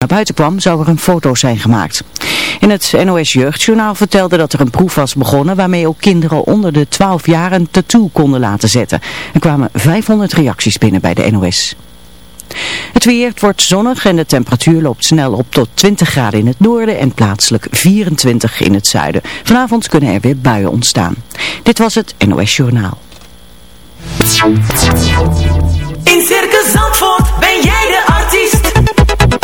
naar buiten kwam, zou er een foto zijn gemaakt. In het NOS Jeugdjournaal vertelde dat er een proef was begonnen waarmee ook kinderen onder de 12 jaar een tattoo konden laten zetten. Er kwamen 500 reacties binnen bij de NOS. Het weer wordt zonnig en de temperatuur loopt snel op tot 20 graden in het noorden en plaatselijk 24 in het zuiden. Vanavond kunnen er weer buien ontstaan. Dit was het NOS Journaal. In Circus Zandvoort ben jij de artiest.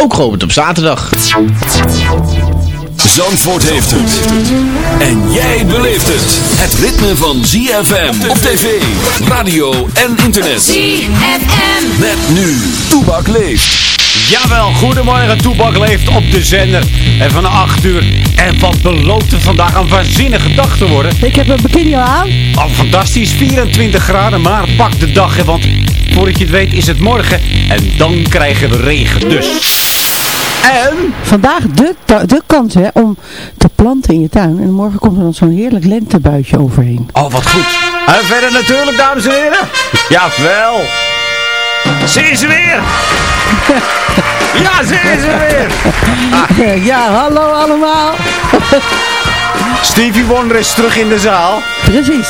ook geopend op zaterdag. Zandvoort heeft het. En jij beleeft het. Het ritme van ZFM op tv, radio en internet. ZFM. Met nu, Toebak leeft. Jawel, goedemorgen, Toebak leeft op de zender. En van 8 uur. En wat belooft het vandaag een waanzinnige dag te worden. Ik heb een bikini al aan. Oh, fantastisch, 24 graden, maar pak de dag, hè, want voordat je het weet is het morgen. En dan krijgen we regen, dus... En? Vandaag de, de kans hè, om te planten in je tuin. En morgen komt er dan zo'n heerlijk lentebuitje overheen. Oh, wat goed. En verder natuurlijk, dames en heren. Jawel. Zie ze weer. ja, zie ze weer. ja, hallo allemaal. Stevie Wonder is terug in de zaal. Precies.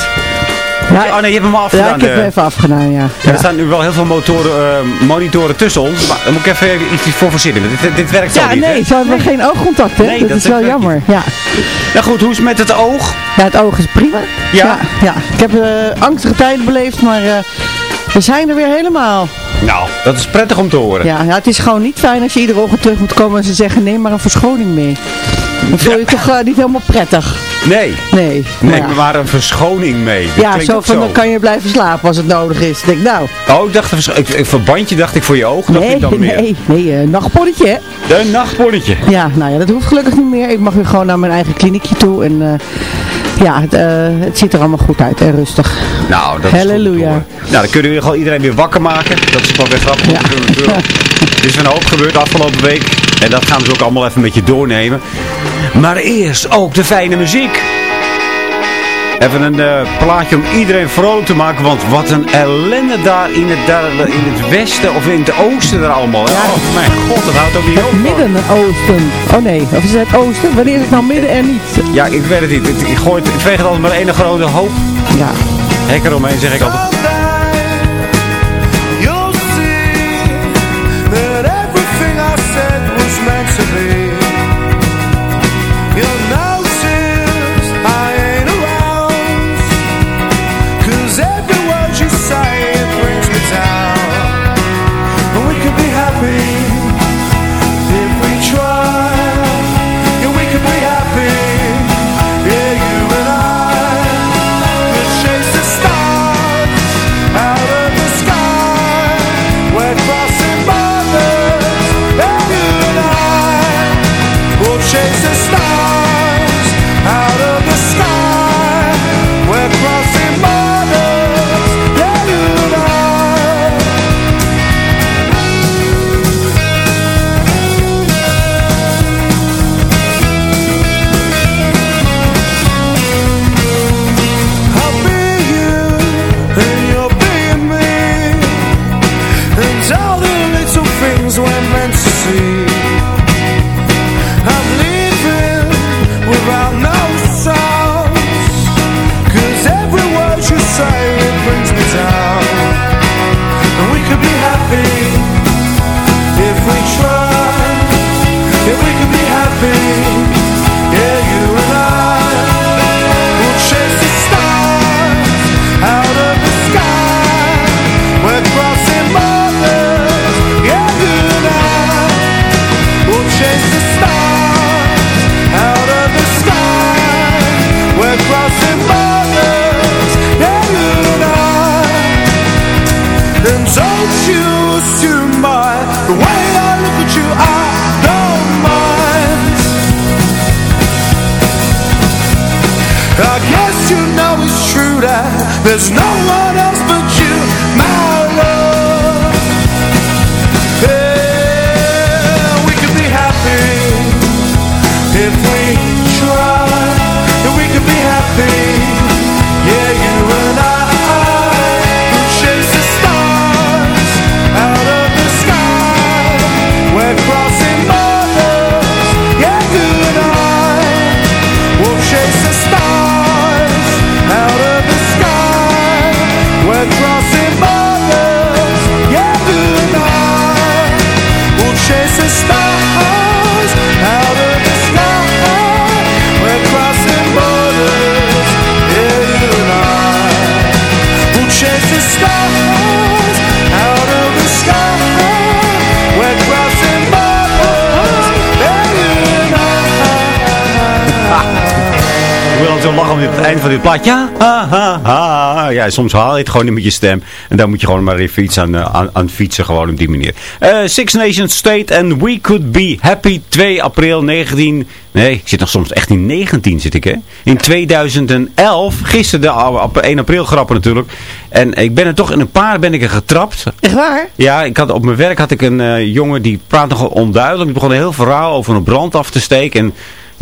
Ja, oh nee, je hebt hem al afgedaan. Ja, ik heb hem even afgedaan, ja. ja. Er staan nu wel heel veel motoren, uh, monitoren tussen ons. Maar daar moet ik even iets voor verzinnen. Dit, dit werkt zo ja, niet, nee, hè? ze hebben geen oogcontact, hè? Nee, dat, dat is wel jammer, niet. ja. Nou goed, hoe is het met het oog? Ja, het oog is prima. Ja? Ja, ja. ik heb uh, angstige tijden beleefd, maar uh, we zijn er weer helemaal. Nou, dat is prettig om te horen. Ja, ja, het is gewoon niet fijn als je iedere ochtend terug moet komen en ze zeggen neem maar een verschoning mee. Dan voel je toch uh, niet helemaal prettig. Nee. Nee. Nee, ja. maar een verschoning mee. Dat ja, zo van zo. dan kan je blijven slapen als het nodig is. Ik denk nou. Oh, ik dacht, ik- een verbandje dacht ik voor je oog. dacht Nee, ik dan meer. nee, nee, een nachtpolletje hè. Een nachtpolletje. Ja, nou ja, dat hoeft gelukkig niet meer. Ik mag weer gewoon naar mijn eigen kliniekje toe en uh, ja, het, uh, het ziet er allemaal goed uit en rustig. Nou, dat is Halleluja. Nou, dan kunnen we gewoon iedereen weer wakker maken. Dat is wel weer grappig. Ja. Er is een hoop gebeurd afgelopen week. En dat gaan we dus ook allemaal even met je doornemen. Maar eerst ook de fijne muziek. Even een eh, plaatje om iedereen vrolijk te maken. Want wat een ellende daar in het, daar, in het westen of in het oosten er allemaal. Ja. Oh mijn god, dat houdt ook niet op. Het Midden-Oosten. Oh nee, of is het Oosten? Wanneer is het nou midden en niet? Ja, ik weet het niet. Ik, gooi het, ik veeg het altijd maar één grote hoop. Ja. Hek eromheen zeg ik altijd. Van dit plaatje. Ja, ha, ha, ha. Ja, soms haal je het gewoon niet met je stem. En dan moet je gewoon maar even iets aan, eh, aan, aan fietsen, gewoon op die manier. Eh, Six Nations State and We Could Be Happy. 2 april 19... Nee, ik zit nog soms echt in 19 zit ik, hè. In 2011, gisteren de ah, op 1 april grappen natuurlijk. En ik ben er toch in een paar ben ik er getrapt. Echt waar? Ja, ik had, op mijn werk had ik een eh, jongen die praat nogal onduidelijk. Die begon een heel verhaal over een brand af te steken. En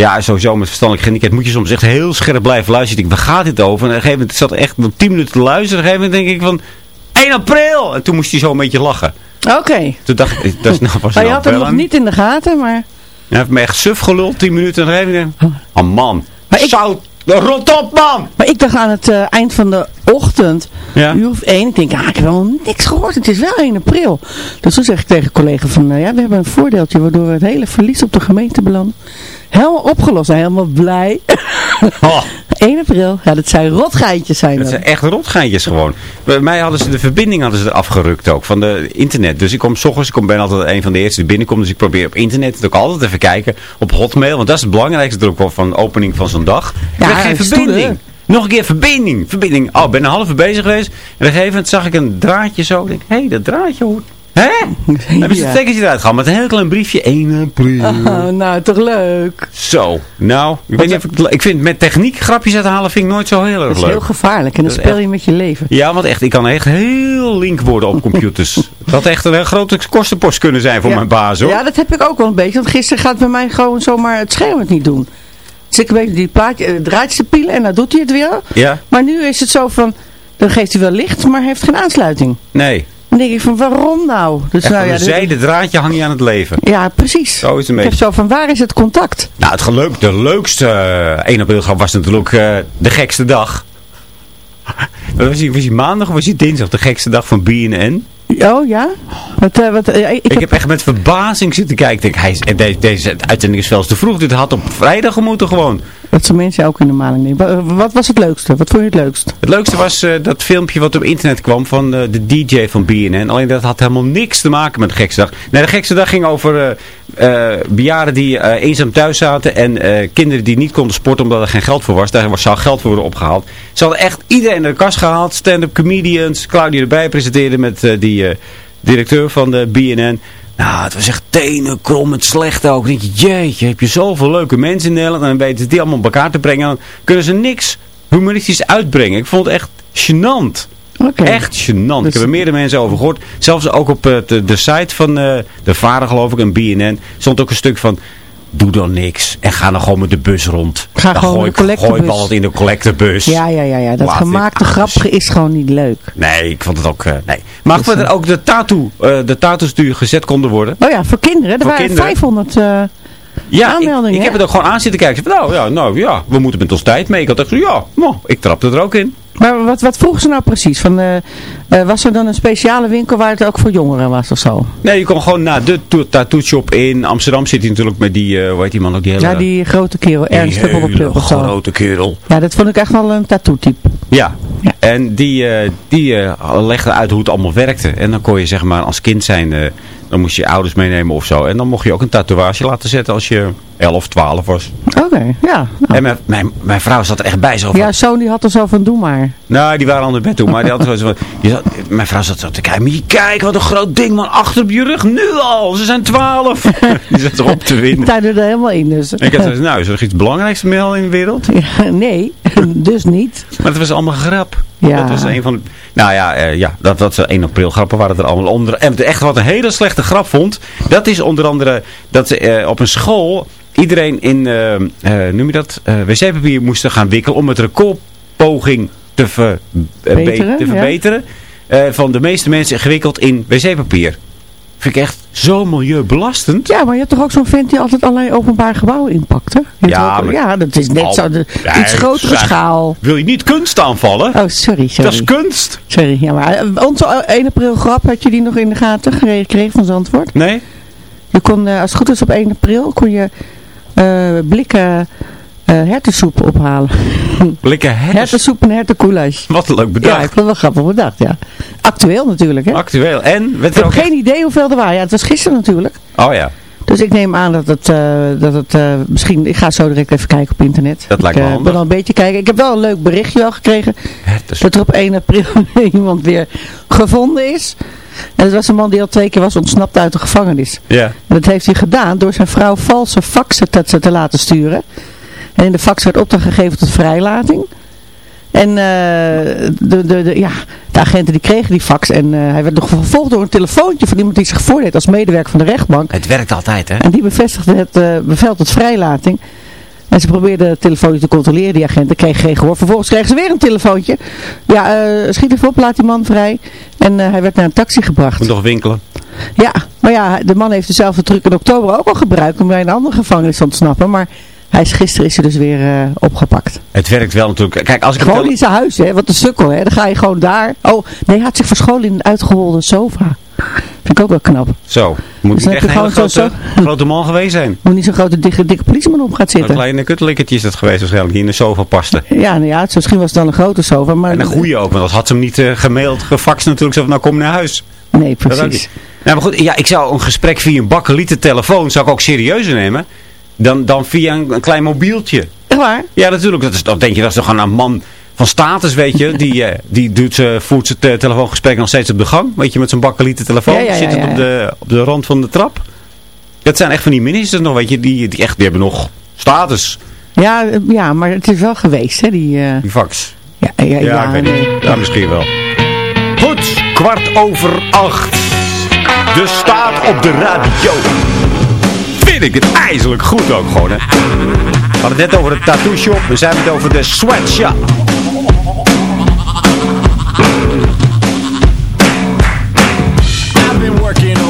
ja, sowieso met verstandelijk gehandicapt moet je soms echt heel scherp blijven luisteren. Ik denk, waar gaat dit over? En op een gegeven moment zat echt nog 10 minuten te luisteren. Op een gegeven moment denk ik van, 1 april! En toen moest hij zo een beetje lachen. Oké. Toen dacht ik, dat is nou pas Maar je had hem nog niet in de gaten, maar... Hij heeft me echt suf geluld, 10 minuten. En op een gegeven moment, oh man, Maar ik- zout, rot op man! Maar ik dacht aan het eh, eind van de ochtend, Ja. uur of één, ik denk, ah, ik heb helemaal niks gehoord, het is wel 1 april. Dus toen zeg ik tegen een collega van, eh, ja, we hebben een voordeeltje waardoor we het hele verlies op de gemeente belanden. Helemaal opgelost en helemaal blij. Oh. 1 april, ja, dat zijn rotgeintjes zijn Dat dat. zijn echt rotgeintjes gewoon. Bij mij hadden ze de verbinding hadden ze er afgerukt ook van de internet. Dus ik kom s ochtends, ik kom- ben altijd een van de eerste die binnenkomt. Dus ik probeer op internet het ook altijd even kijken. Op Hotmail, want dat is het belangrijkste wel van de opening van zo'n dag. Ik Ja, geen stoelen. verbinding. Nog een keer verbinding. Verbinding. Oh, ben een half uur bezig geweest. En op een gegeven moment zag ik een draadje zo. Ik denk, hé, hey, dat draadje hoort. Hè? Hebben ze het tekentje eruit gehaald met een heel klein briefje. 1 april. Oh, nou, toch leuk. Zo. Nou, ik, weet niet of ik, ik vind met techniek grapjes uithalen vind ik nooit zo heel erg Dat is leuk. heel gevaarlijk en dan speel echt- je met je leven. Ja, want echt, ik kan echt heel link worden op computers. dat had echt een grote kostenpost kunnen zijn voor Ja. mijn baas hoor. Ja, dat heb ik ook wel een beetje. Want gisteren gaat bij mij gewoon zomaar het scherm het niet doen. Dus ik weet die plaatje, eh, draadje te pielen en dan doet hij het weer. Ja? Maar nu is het zo van, dan geeft hij wel licht, maar heeft geen aansluiting. Nee. Dan denk ik van, waarom nou? Dus Echt nou ja, een zijde draadje hang je aan het leven. ja, precies. Zo is het een ik heb zo van, waar is het contact? Nou, het geleuk, de leukste eh, 1 april grap was natuurlijk eh, de gekste dag. was hij, was hij maandag of was hij dinsdag? De gekste dag van BNN. Oh ja? Wat, eh, wat, eh, ik, Ik, heb, heb echt met verbazing zitten kijken. Ik denk, hij is, eh, deze, deze uitzending is veel te vroeg. Dit had op vrijdag moeten gewoon. dat zijn mensen ook in de maling nemen. Wa- Wat was het leukste? Wat vond je het leukst? Het leukste was dat filmpje wat op internet kwam van de DJ van BNN. Alleen dat had helemaal niks te maken met de gekste dag. Nee, de gekste dag ging over eh, bejaarden die eh, eenzaam thuis zaten. En eh, kinderen die niet konden sporten omdat er geen geld voor was. Daar zou geld voor worden opgehaald. Ze hadden echt iedereen naar de kast gehaald. Stand-up comedians. Claudia erbij presenteerde met die directeur van de BNN. Nou, het was echt tenenkrommend slecht ook. Denk je, jeetje, heb je zoveel leuke mensen in Nederland. En dan weten die allemaal op elkaar te brengen. Dan kunnen ze niks humoristisch uitbrengen. Ik vond het echt gênant. Echt gênant. Dus- Ik heb er meerdere mensen over gehoord. Zelfs ook op eh, de, de site van eh, de vader geloof ik, en BNN, stond ook een stuk van... Doe dan niks en ga dan gewoon met de bus rond. Ga dan gewoon gooi, de gooi in de collectebus. Ja, ja, ja, ja. Dat Laat gemaakte grappige is gewoon niet leuk. Nee, ik vond het ook... eh, nee. Maar Dus, ook de, tattoo, de tattoos die gezet konden worden. Oh ja, voor kinderen. Er Voor waren kinderen. 500... eh, Ja, Aanmeldingen, ik, ik heb het ook gewoon aan zitten kijken. Van, nou, ja, nou ja, we moeten met ons tijd mee. Ik had echt zo, ja, nou, ik trapte er ook in. Maar wat, wat vroegen ze nou precies? Van, eh, eh, was er dan een speciale winkel waar het ook voor jongeren was of zo? Nee, je kon gewoon naar de to- tattoo shop in Amsterdam zit hij natuurlijk met die, eh hoe heet die man ook, die hele... Ja, die grote kerel, die Ernst of zo. grote kerel. Ja, dat vond ik echt wel een tattoo-type. Ja. Ja. En die, die legde uit hoe het allemaal werkte. En dan kon je zeg maar als kind zijn, dan moest je je ouders meenemen of zo. En dan mocht je ook een tatoeage laten zetten als je 11, 12 was. Oké, ja. Nou. En mijn, mijn, mijn vrouw zat er echt bij zo van, Ja, Sony had er zo van, doe maar. Nou, die waren al naar bed toe. Maar die had zo van, die zat, mijn vrouw zat zo te kijken. Maar je kijkt, wat een groot ding man. Achter op je rug. Nu al. Ze zijn twaalf. die zat erop te winnen. Daar er helemaal in dus. En ik had gezegd, nou, is er nog iets belangrijks melden in de wereld? Ja, nee, dus niet. Maar het was allemaal grap. Ja. Dat was een van de... Nou ja, eh, ja dat, dat 1 april grappen waren er allemaal onder. En echt wat een hele slechte grap vond. Dat is onder andere dat ze eh, op een school iedereen in, eh, eh, noem je dat, eh, wc-papier moesten gaan wikkelen om het recordpoging te, ver, be- Beteren, te verbeteren. van de meeste mensen gewikkeld in wc-papier. Vind ik echt zo milieubelastend. Ja, maar je hebt toch ook zo'n vent die altijd allerlei openbaar gebouwen inpakt, hè? Ja, ook- ja, dat is net zo, de, Ja, iets grotere schaal. Wil je niet kunst aanvallen? Oh, sorry, sorry. Dat is kunst. Sorry, ja, maar onze 1 april grap, had je die nog in de gaten gekregen van Zandvoort? Nee? Je kon, als het goed is op 1 april, kon je blikken eh hertensoep ophalen. Blikken hers. hertensoep en hertencoulage. Wat leuk Ja, bedacht. ik vond het wel grappig bedacht, ja. Actueel natuurlijk, hè? Actueel. En? Ik heb ook geen idee hoeveel er waren. Ja, het was gisteren natuurlijk. Oh ja. Dus ik neem aan dat het, eh, dat het eh, misschien, ik ga zo direct even kijken op internet. Dat lijkt me ik, eh, handig. ben al een beetje kijken. Ik heb wel een leuk berichtje wel gekregen. Dat er op 1 april iemand weer gevonden is. En dat was een man die al twee keer was ontsnapt uit de gevangenis. Ja. En dat heeft hij gedaan door zijn vrouw valse faxen te, te laten sturen. En in de fax werd opdracht gegeven tot vrijlating. En eh, de, de, de, ja, de agenten die kregen die fax. En eh, hij werd nog vervolgd door een telefoontje van iemand die zich voordeed als medewerker van de rechtbank. Het werkt altijd, hè? En die bevestigde het eh, bevel tot vrijlating. En ze probeerden het telefoontje te controleren, die agenten. Kregen geen gehoor. Vervolgens kregen ze weer een telefoontje. Ja, eh, schiet even op, laat die man vrij. En eh, hij werd naar een taxi gebracht. Moet nog winkelen. Ja, maar ja, de man heeft dezelfde truc in oktober ook al gebruikt om bij een andere gevangenis te ontsnappen. Maar hij is, gisteren is hij dus weer eh, opgepakt. Het werkt wel natuurlijk. Kijk, als ik Gewoon in zijn huis, hè. Wat een sukkel, hè. Dan ga je gewoon daar. Oh, nee, hij had zich verscholen in een uitgeholde sofa. Vind ik ook wel knap. Zo. Moet Dus niet echt een hele grote, zo- grote man geweest zijn. Moet niet zo'n grote dikke, dikke politieman op gaat Een zitten. kleine kuttelikkertje is dat geweest waarschijnlijk. Die in de sofa paste. Ja, nou ja, het- misschien was het dan een grote sofa, maar... En een goede ook. Want dat had ze hem niet eh, gemaild, gefaxt natuurlijk. Zo van, nou kom naar huis. Nee, precies. Nou, maar goed. Ja, ik zou een gesprek via een bakkelieten telefoon zou ik ook serieuzer nemen. Dan, dan via een, een klein mobieltje. Echt waar? Ja, natuurlijk. Dat is, dan denk je, dat is toch gewoon een man van status, weet je. Die, eh, die doet, ze voert zijn te- telefoongesprek nog steeds op de gang. Weet je, met zijn bakkelieten telefoon. Ja, ja, ja, Zit het op, de, op de rand van de trap. Dat zijn echt van die ministers nog, weet je. Die, die, echt, die hebben nog status, Ja, eh, ja, maar het is wel geweest, hè, die... eh, die fax. ja, ja, ja, ik weet niet. Ja, misschien wel. Goed, kwart over acht. De staat op de radio. Vind ik het ijzelijk goed ook gewoon, hè. We hadden het net over de tattoo shop. We zijn het over de sweatshop.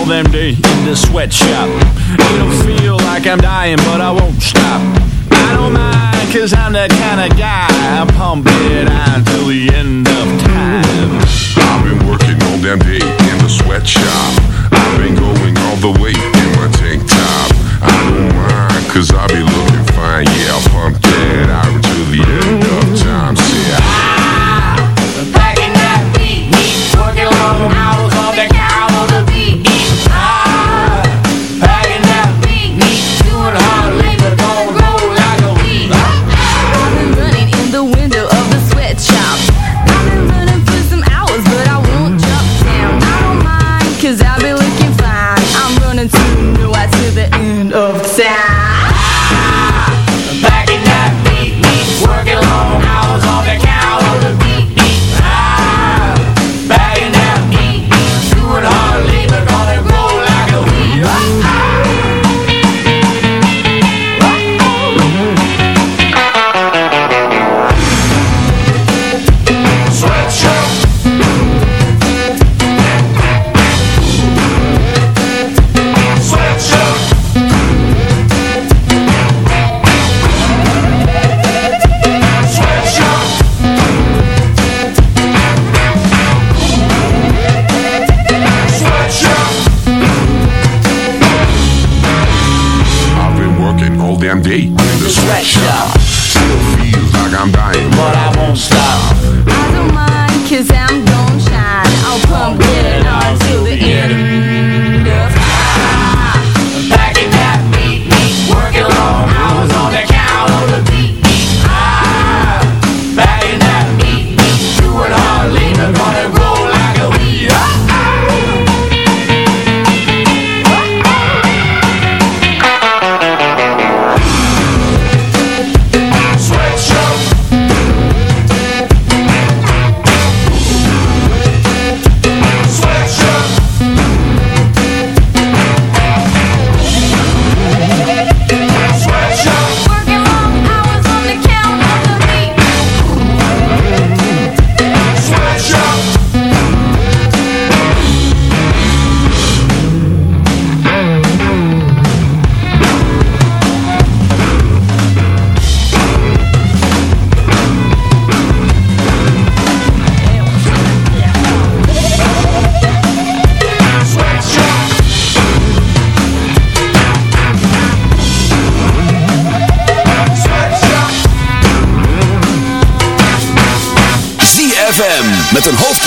Day in the sweatshop. It'll feel like I'm dying, but I won't stop. I don't mind, cause I'm that kind of guy. I pump it out till the end of time. I've been working all damn day in the sweatshop. I've been going all the way in my tank top. I don't mind, cause I be looking fine. Yeah, I'll pump that out until the end of time.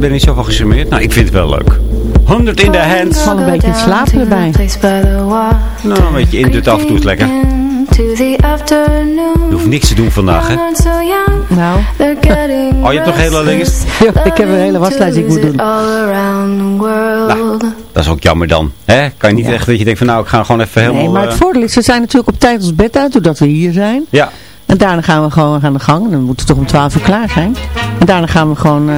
ik ben niet zo van gecharmeerd. Nou, ik vind het wel leuk. 100 in the hands. Ik val een beetje slapen erbij. Nou, een beetje in het af en lekker. Je hoeft niks te doen vandaag, hè? Nou. Oh, je hebt nog hele dinges? Ik heb een hele waslijst die ik moet doen. Nou, dat is ook jammer dan. Hè? Kan je niet echt dat je denkt van nou, ik ga gewoon even helemaal... Nee, maar het eh, voordeel is, we zijn natuurlijk op tijd ons bed uit, doordat we hier zijn. Ja. En daarna gaan we gewoon aan de gang. Dan moet het toch om 12 uur klaar zijn. En daarna gaan we gewoon eh,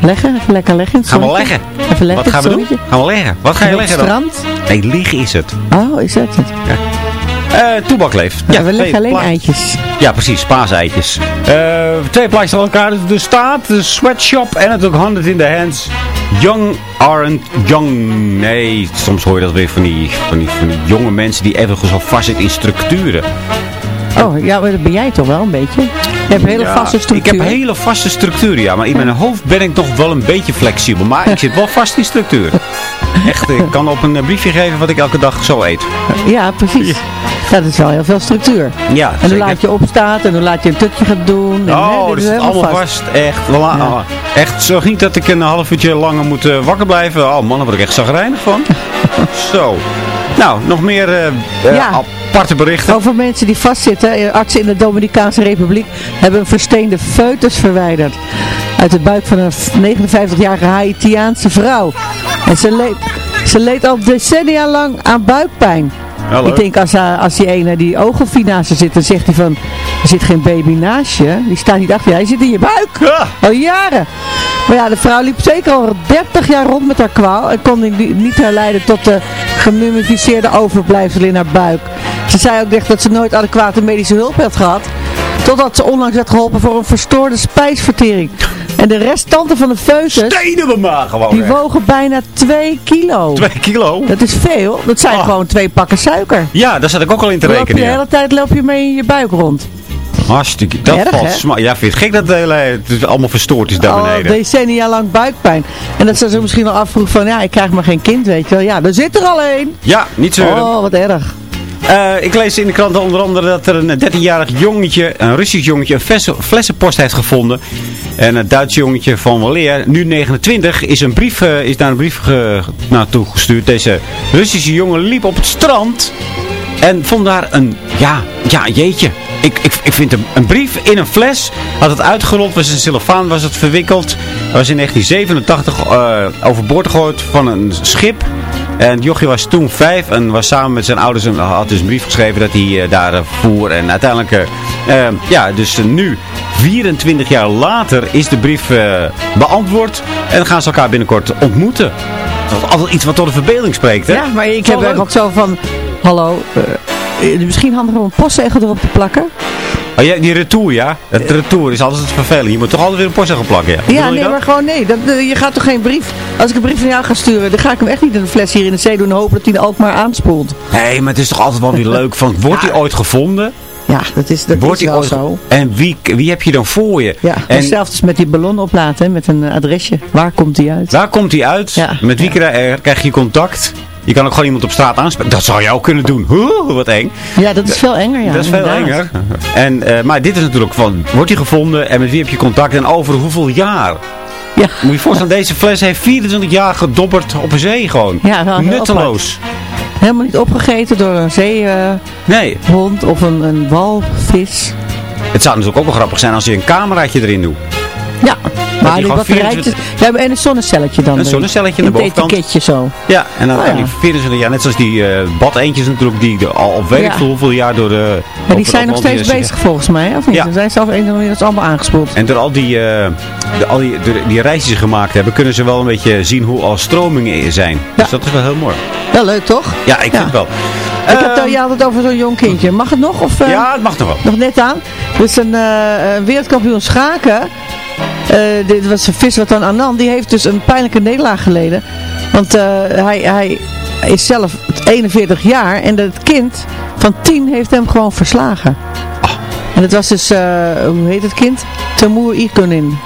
leggen. Even lekker leggen. Gaan we leggen? Even leggen. Wat gaan we doen? Gaan we leggen. Wat ga je leggen dan? strand? Nee, liggen is het. Oh, is dat het? Ja. Eh, uh, toebakleef. Ja, we leggen alleen eitjes. Ja, precies. Paaseitjes. Uh, twee plaatjes aan elkaar. Dus de staat, de sweatshop en natuurlijk Handed in the Hands. Young aren't young. Nee, soms hoor je dat weer van die, van die, van die jonge mensen die even zo vast zitten in structuren. Oh, ja, maar dat ben jij toch wel een beetje? Je hebt hele Ja, vaste structuur. Ik heb hele vaste structuren, ja. Maar in mijn hoofd ben ik nog wel een beetje flexibel. Maar ik zit wel vast in structuur. Echt, ik kan op een eh, briefje geven wat ik elke dag zo eet. Ja, precies. Dat is wel heel veel structuur. Ja, En dan laat je opstaan en dan laat je een tukje gaan doen. En, Oh, dat is allemaal vast. Echt, voilà. Ja. echt, zorg niet dat ik een half uurtje langer moet eh, wakker blijven. Oh man, daar word ik echt zagrijnig van. Zo. Nou, nog meer eh, Ja. Aparte berichten. Over mensen die vastzitten. Eh, Artsen in de Dominicaanse Republiek hebben een versteende foetus verwijderd. Uit de buik van een 59-jarige Haitiaanse vrouw. En ze leed, ze leed al decennia lang aan buikpijn. Ik denk als, eh, als die ene die oogofie naast zit, dan zegt hij van, er zit geen baby naast je. Die staat niet achter je, hij zit in je buik. Ja. Al jaren. Maar ja, de vrouw liep zeker al 30 jaar rond met haar kwaal en kon niet herleiden tot de gemummificeerde overblijfselen in haar buik. Ze zei ook echt dat ze nooit adequate medische hulp had gehad. Totdat ze onlangs werd geholpen voor een verstoorde spijsvertering. En de restanten van de foetus, Stenen we maar gewoon. die echt. wogen bijna 2 kilo. Twee kilo. Dat is veel. Dat zijn Ah. gewoon twee pakken suiker. Ja, daar zat ik ook al in te rekenen. de ja. hele tijd loop je mee in je buik rond. Hartstikke. Dat Erg, valt sma- Ja, vind je het gek dat het, hele, het allemaal verstoord is daar Al beneden? decennia lang buikpijn. En dat ze zich misschien wel afvroeg van, ja, ik krijg maar geen kind, weet je wel. Ja, er zit er al een. Ja, niet zeuren. Oh, wat erg. Eh, ik lees in de krant onder andere dat er een 13-jarig jongetje, een Russisch jongetje, een fles- flessenpost heeft gevonden. En een Duits jongetje van Waleer, nu 29, is, een brief, eh, is naar een brief naartoe gestuurd. Deze Russische jongen liep op het strand en vond daar een, ja, ja jeetje. Ik, ik, ik vind een, een brief in een fles, had het uitgerold, was in cellofaan, was het verwikkeld. Hij was in 1987 eh, overboord gegooid van een schip. En Jochie was toen vijf en was samen met zijn ouders en had dus een brief geschreven dat hij eh, daar eh, voer. En uiteindelijk, ja, dus nu, 24 jaar later, is de brief beantwoord. En gaan ze elkaar binnenkort ontmoeten. Dat is altijd iets wat tot de verbeelding spreekt, hè? Ja, maar ik heb ook zo van, hallo, eh, eh, misschien handig om een postzegel erop te plakken. Oh, ja, die retour, ja. Het retour is altijd het vervelend. Je moet toch altijd weer een postzegel plakken, ja. Ja, nee, maar gewoon nee. Dat, eh, je gaat toch geen brief... Als ik een brief van jou ga sturen, dan ga ik hem echt niet in een fles hier in de zee doen en hopen dat hij er ook maar aanspoelt. Nee, maar het is toch altijd wel weer leuk. Van, wordt hij ooit gevonden? Ja, dat is, dat Wordt is wel ooit zo. En wie, wie heb je dan voor je? Ja, en hetzelfde is met die ballon oplaten, met een eh, adresje. Waar komt die uit? waar komt hij uit? Ja. Met wie eh, krijg je contact? Je kan ook gewoon iemand op straat aanspreken. Dat zou je ook kunnen doen. Wat eng. Ja, dat is veel enger, ja. dat is veel enger. En, eh, maar dit is natuurlijk van, wordt hij gevonden en met wie heb je contact en over hoeveel jaar? Ja. Moet je je voorstellen, deze fles heeft 24 jaar gedobberd op een zee gewoon. Ja, Nutteloos. Helemaal niet opgegeten door een zeehond Nee, of een, een walvis. het zou natuurlijk ook wel grappig zijn als je een cameraatje erin doet. Ja, maar die batterijtjes... 24 Ja, en een zonnecelletje dan. Een zonnecelletje aan In de bovenkant. etiketje zo. Ja, en dan Oh, ja. die 24 jaar, net zoals die eh badeentjes natuurlijk, die de- al op weet ik Ja. veel hoeveel jaar door de... Maar die zijn nog steeds bezig volgens mij, of niet? Ja. Ze zijn zelf een is allemaal aangespoeld. En door al die, eh, de, al die, die reisjes die ze gemaakt hebben, kunnen ze wel een beetje zien hoe al stromingen zijn. Dus dat is wel heel mooi. Wel leuk, toch? Ja, ik vind het wel. Ik heb, Ehm, je had het over zo'n jong kindje. Mag het nog? Of, eh, ja, het mag toch wel. Nog net aan. Is een eh, een wereldkampioen schaken. Eh, dit was Viswatan Anand. Die heeft dus een pijnlijke nederlaag geleden. Want eh, hij, hij is zelf 41 jaar. En het kind van 10 heeft hem gewoon verslagen. En het was dus, eh, hoe heet het kind?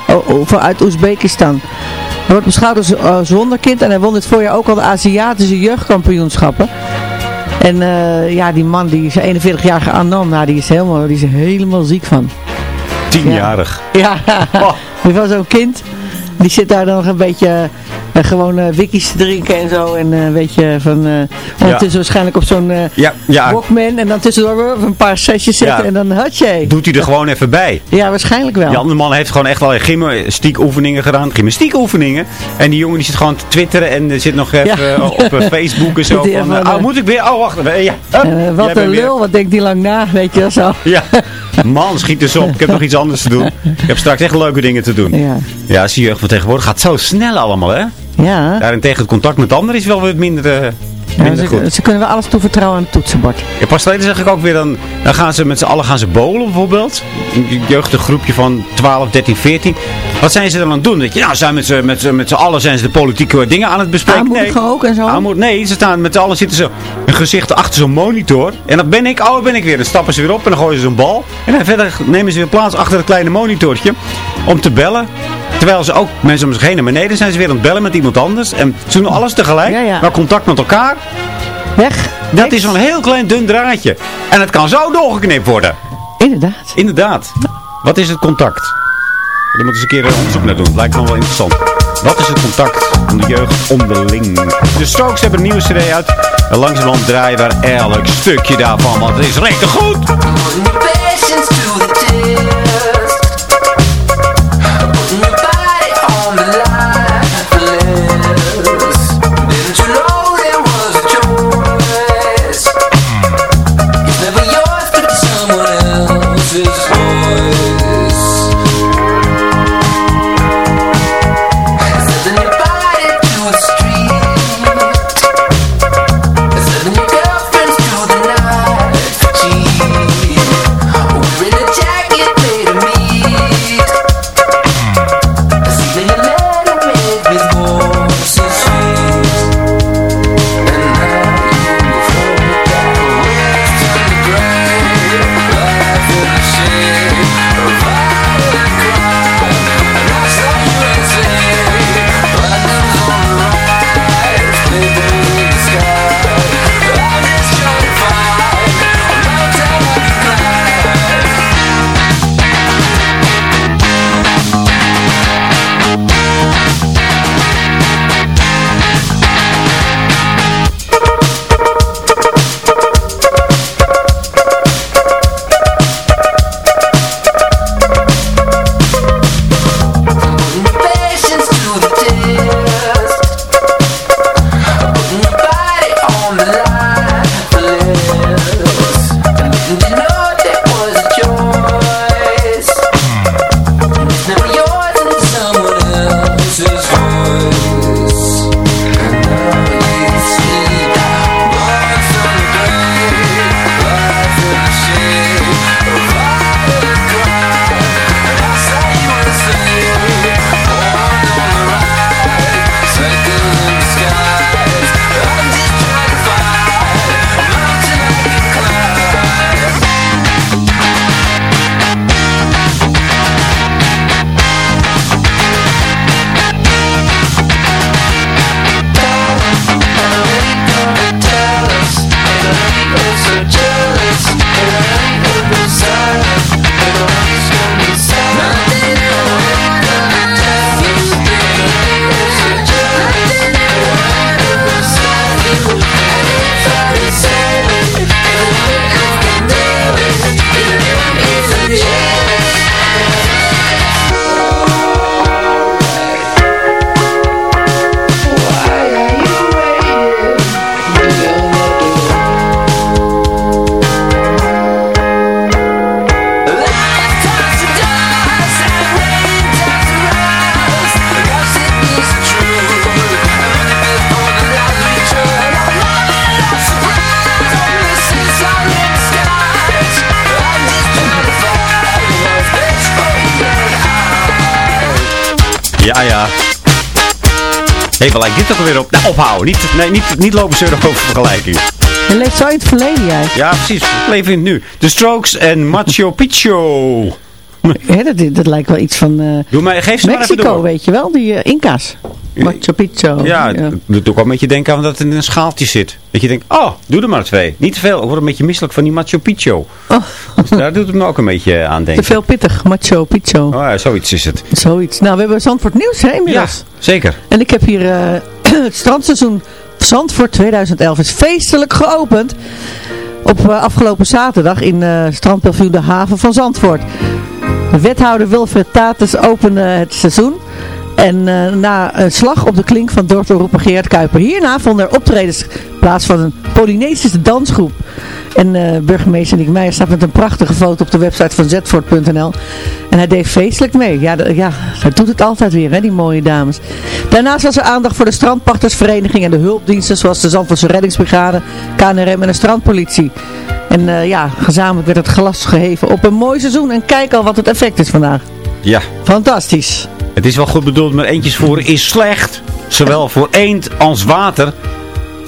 Oh, van- uit Oezbekistan. Hij wordt beschouwd als als wonderkind. En hij won dit voorjaar ook al de Aziatische jeugdkampioenschappen. En ja, die man, die is 41-jarige Anand, nou, die is helemaal, die is helemaal ziek van. Tienjarig. Ja, Oh. die was zo'n kind. Die zit daar dan nog een beetje eh, gewoon eh, wikkies te drinken en zo. En eh, een beetje van, eh ondertussen waarschijnlijk op zo'n Ja, ja. Walkman. En dan tussendoor weer een paar sessies zetten Ja. en dan had je. Doet hij er gewoon even bij. Ja, waarschijnlijk wel. Die andere man heeft gewoon echt wel gymnastiekoefeningen gedaan. Gymnastiekoefeningen. En die jongen die zit gewoon te twitteren en zit nog even Ja. op Facebook en zo. Van, oh, moet ik weer? Oh, wacht. Ja, wat een weer- lul, wat denkt die lang na, weet je zo. Ja, man, schiet eens op. Ik heb nog iets anders te doen. Ik heb straks echt leuke dingen te doen. Ja. Ja, zie je van tegenwoordig gaat zo snel allemaal, hè? Ja, Daarentegen het contact met anderen is wel wat minder, Ja, ze, goed. ze kunnen wel alles toevertrouwen aan het toetsenbord. Ja, pas geleden zeg ik ook weer, dan, dan gaan ze met z'n allen gaan ze bowlen bijvoorbeeld. Een jeugdig groepje van 12, 13, 14. Wat zijn ze dan aan het doen? Dat je, nou, zijn met z'n met, met allen zijn ze de politieke dingen aan het bespreken. Aanmoedigen ook en zo? Aanmoed- nee, ze staan met z'n allen zitten ze een gezicht achter zo'n monitor. En dan ben ik, oh ben ik weer. Dan stappen ze weer op en dan gooien ze zo'n bal. En dan verder nemen ze weer plaats achter het kleine monitortje om te bellen. Terwijl ze ook mensen om zich heen naar beneden zijn ze weer aan het bellen met iemand anders. En ze doen alles tegelijk. Ja, ja. Maar contact met elkaar. Weg. Dat is zo'n heel klein dun draadje. En het kan zo doorgeknipt worden. Inderdaad. Inderdaad. Wat is het contact? Daar moeten ze een keer een onderzoek naar doen. Lijkt me wel interessant. Wat is het contact van de jeugd onderling? De Strokes hebben een nieuwe cd uit. En langzamerhand draaien we elk stukje daarvan. Want het is recht goed. Ja, ja. Hé, waar lijkt dit toch weer op? Nou, ophouden. Niet, nee, niet, niet lopen zeuren over vergelijking. Je leeft zo in het verleden, jij. Ja, precies. We leven in het nu. De Strokes en Machu Picchu. Hè, dat, dat lijkt wel iets van eh, Doe geef ze maar even Mexico, door. weet je wel? Die eh, Inca's. Machu Picchu. Ja, het doet ook wel een beetje denken aan dat het in een schaaltje zit. Dat je denkt, oh, doe er maar twee. Niet te veel. Ik word een beetje misselijk van die Machu Picchu. Dus daar doet het me ook een beetje aan Te denken. veel pittig, Machu Picchu. Oh ja, zoiets is het. Zoiets. Nou, we hebben Zandvoort nieuws, hè, Ja, inmiddels. zeker. En ik heb hier eh, het strandseizoen Zandvoort 2011 is feestelijk geopend. Op eh, afgelopen zaterdag in strandpaviljoen De Haven van Zandvoort. De wethouder Wilfred Tatus opende het seizoen. En eh, na een slag op de klink van dorpsomroeper Gerard Kuiper. Hierna vonden er optredens plaats van een Polynesische dansgroep. En eh, burgemeester Nick Meijer staat met een prachtige foto op de website van Zetvoort.nl. En hij deed feestelijk mee. Ja, ja, hij doet het altijd weer, hè, die mooie dames. Daarnaast was er aandacht voor de strandpachtersvereniging en de hulpdiensten, zoals de Zandvoortse Reddingsbrigade, KNRM en de strandpolitie. En eh, ja, gezamenlijk werd het glas geheven op een mooi seizoen. En kijk al wat het effect is vandaag. Ja, Fantastisch. Het is wel goed bedoeld, maar eentjes voeren is slecht. Zowel voor eend als water.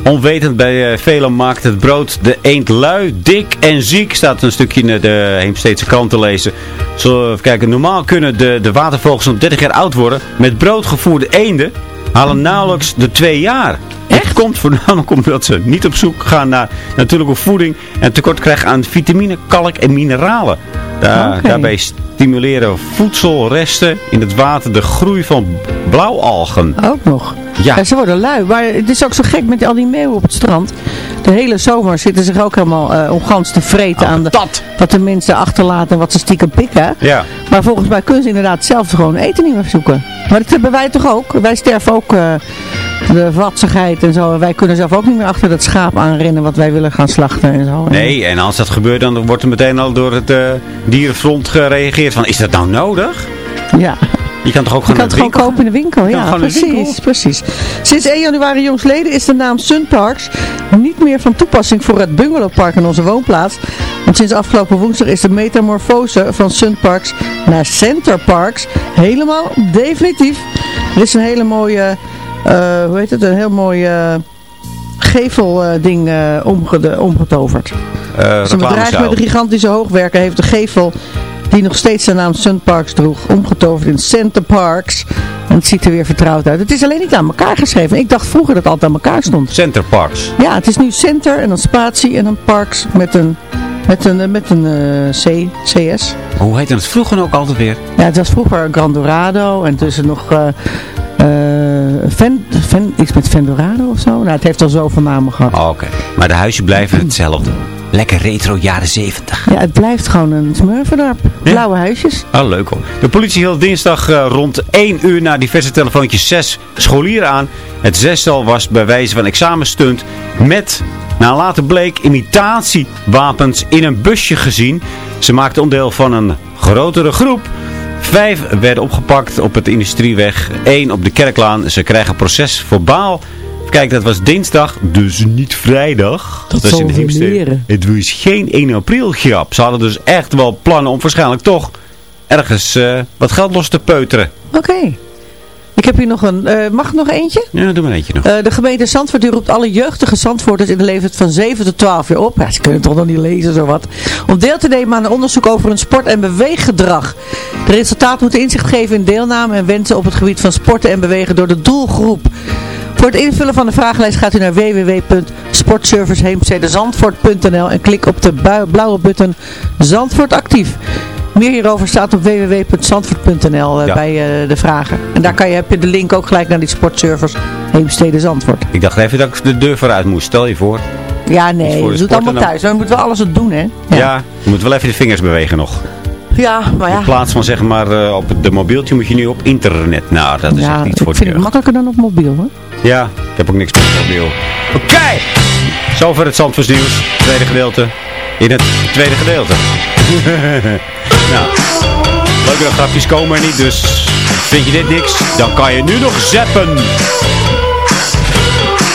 Onwetend bij eh, velen maakt het brood de eend lui, dik en ziek. Staat een stukje in de Heemsteedse krant te lezen. Zo, even kijken, normaal kunnen de, de watervogels nog 30 jaar oud worden. Met brood gevoerde eenden halen nauwelijks de twee jaar. Het komt voornamelijk omdat ze niet op zoek gaan naar natuurlijke voeding en tekort krijgen aan vitamine, kalk en mineralen. Da- Oké. Daarbij stimuleren voedselresten in het water de groei van blauwalgen. Ook nog. Ja. Ja, ze worden lui. Maar het is ook zo gek met al die meeuwen op het strand. De hele zomer zitten ze zich ook helemaal uh, omgans te vreten aan de, wat de mensen achterlaten en wat ze stiekem pikken. Ja. Maar volgens mij kunnen ze inderdaad zelf gewoon eten niet meer zoeken. Maar dat hebben wij toch ook? Wij sterven ook uh, de vatsigheid en zo. Wij kunnen zelf ook niet meer achter dat schaap aanrennen wat wij willen gaan slachten en zo. Nee, en als dat gebeurt dan wordt er meteen al door het uh, dierenfront gereageerd van is dat nou nodig? Ja. Je kan toch ook je gewoon kan het gewoon kopen in de winkel, ja, precies, winkel. precies. Sinds 1 januari jongsleden is de naam Sunparks niet meer van toepassing voor het bungalowpark in onze woonplaats. Want sinds afgelopen woensdag is de metamorfose van Sunparks naar Centerparks helemaal definitief. Er is een hele mooie, uh, hoe heet het, een heel mooi uh, gevelding uh, omge omgetoverd. Dus een bedrijf met een gigantische hoogwerker heeft de gevel die nog steeds de naam Sun Parks droeg, omgetoverd in Center Parks. En het ziet er weer vertrouwd uit. Het is alleen niet aan elkaar geschreven. Ik dacht vroeger dat het altijd aan elkaar stond. Center Parks. Ja, het is nu Center en dan Spatie en dan Parks met een, met een, met een uh, C, CS. Hoe heette het vroeger ook altijd weer? Ja, het was vroeger Grand Dorado en tussen nog... Uh, uh, Ven, Ven, iets met Vendorado of zo. Nou, het heeft al zoveel namen gehad. Oh, Oké, okay. maar de huizen blijven hetzelfde. Lekker retro jaren 70. Ja, het blijft gewoon een smurfendorp. Ja? Blauwe huisjes. Ah, leuk hoor. De politie hield dinsdag uh, rond 1 uur na diverse telefoontjes 6 scholieren aan. Het zestal was bij wijze van examenstunt met, na later bleek, imitatiewapens in een busje gezien. Ze maakten onderdeel van een grotere groep. Vijf werden opgepakt op het industrieweg. Eén op de kerklaan. Ze krijgen proces voor baal. Kijk, dat was dinsdag, dus niet vrijdag. Dat, dat was in de Heemstede. Het was geen 1 april grap. Ze hadden dus echt wel plannen om waarschijnlijk toch ergens uh, wat geld los te peuteren. Oké. Okay. Ik heb hier nog een, uh, mag ik nog eentje? Ja, doe maar eentje nog. Uh, de gemeente Zandvoort die roept alle jeugdige Zandvoorters in de leeftijd van 7 tot 12 jaar op. Ja, ze kunnen toch nog niet lezen, zo wat. Om deel te nemen aan een onderzoek over hun sport- en beweeggedrag. De resultaten moeten inzicht geven in deelname en wensen op het gebied van sporten en bewegen door de doelgroep. Voor het invullen van de vragenlijst gaat u naar www.sportserviceheemstedenzandvoort.nl en klik op de blauwe button Zandvoort actief. Meer hierover staat op www.zandvoort.nl ja. bij uh, de vragen. En daar kan je, heb je de link ook gelijk naar die sportservice Heemstede Zandvoort. Ik dacht even dat ik de deur vooruit moest. Stel je voor. Ja, nee, je doet allemaal thuis. Maar je moet wel alles het doen, hè? Ja. ja, je moet wel even de vingers bewegen nog. Ja, maar ja. In plaats van zeg maar uh, op de mobieltje moet je nu op internet. Nou, dat is ja, echt niet voor ik vind het makkelijker dan op mobiel, hoor. Ja, ik heb ook niks met mobiel. Oké, okay. zover het Zandvoortsnieuws. Tweede gedeelte. In het tweede gedeelte. nou, leukere grapjes komen er niet, dus vind je dit niks, dan kan je nu nog zappen.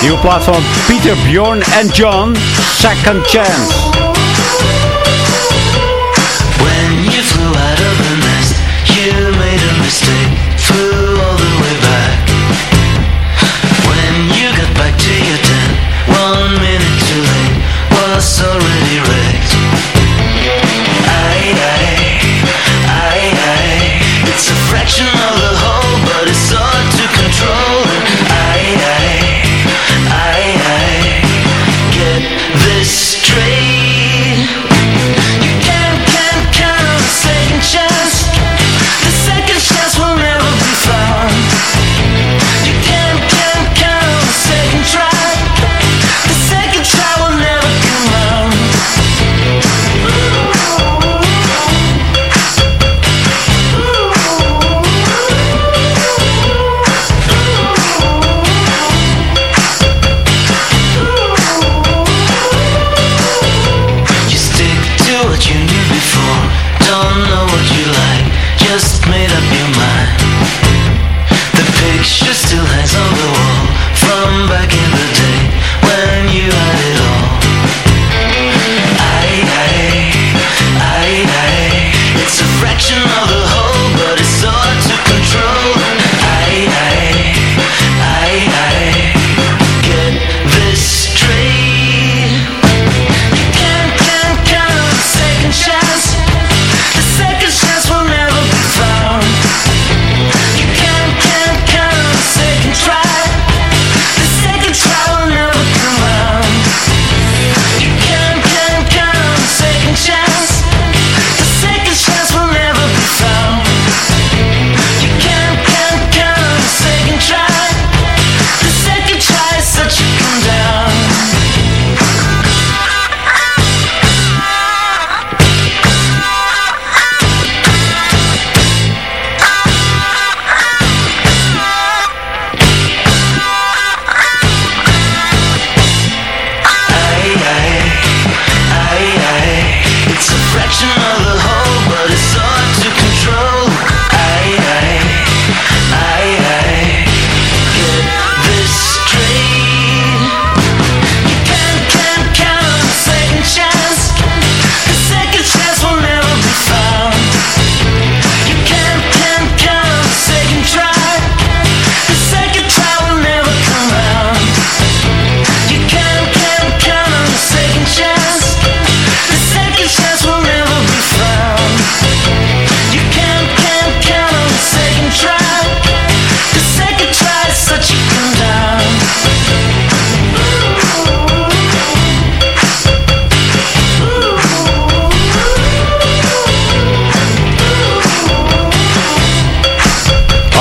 Nieuwe plaat van Peter, Bjorn en John, Second Chance. us already ready.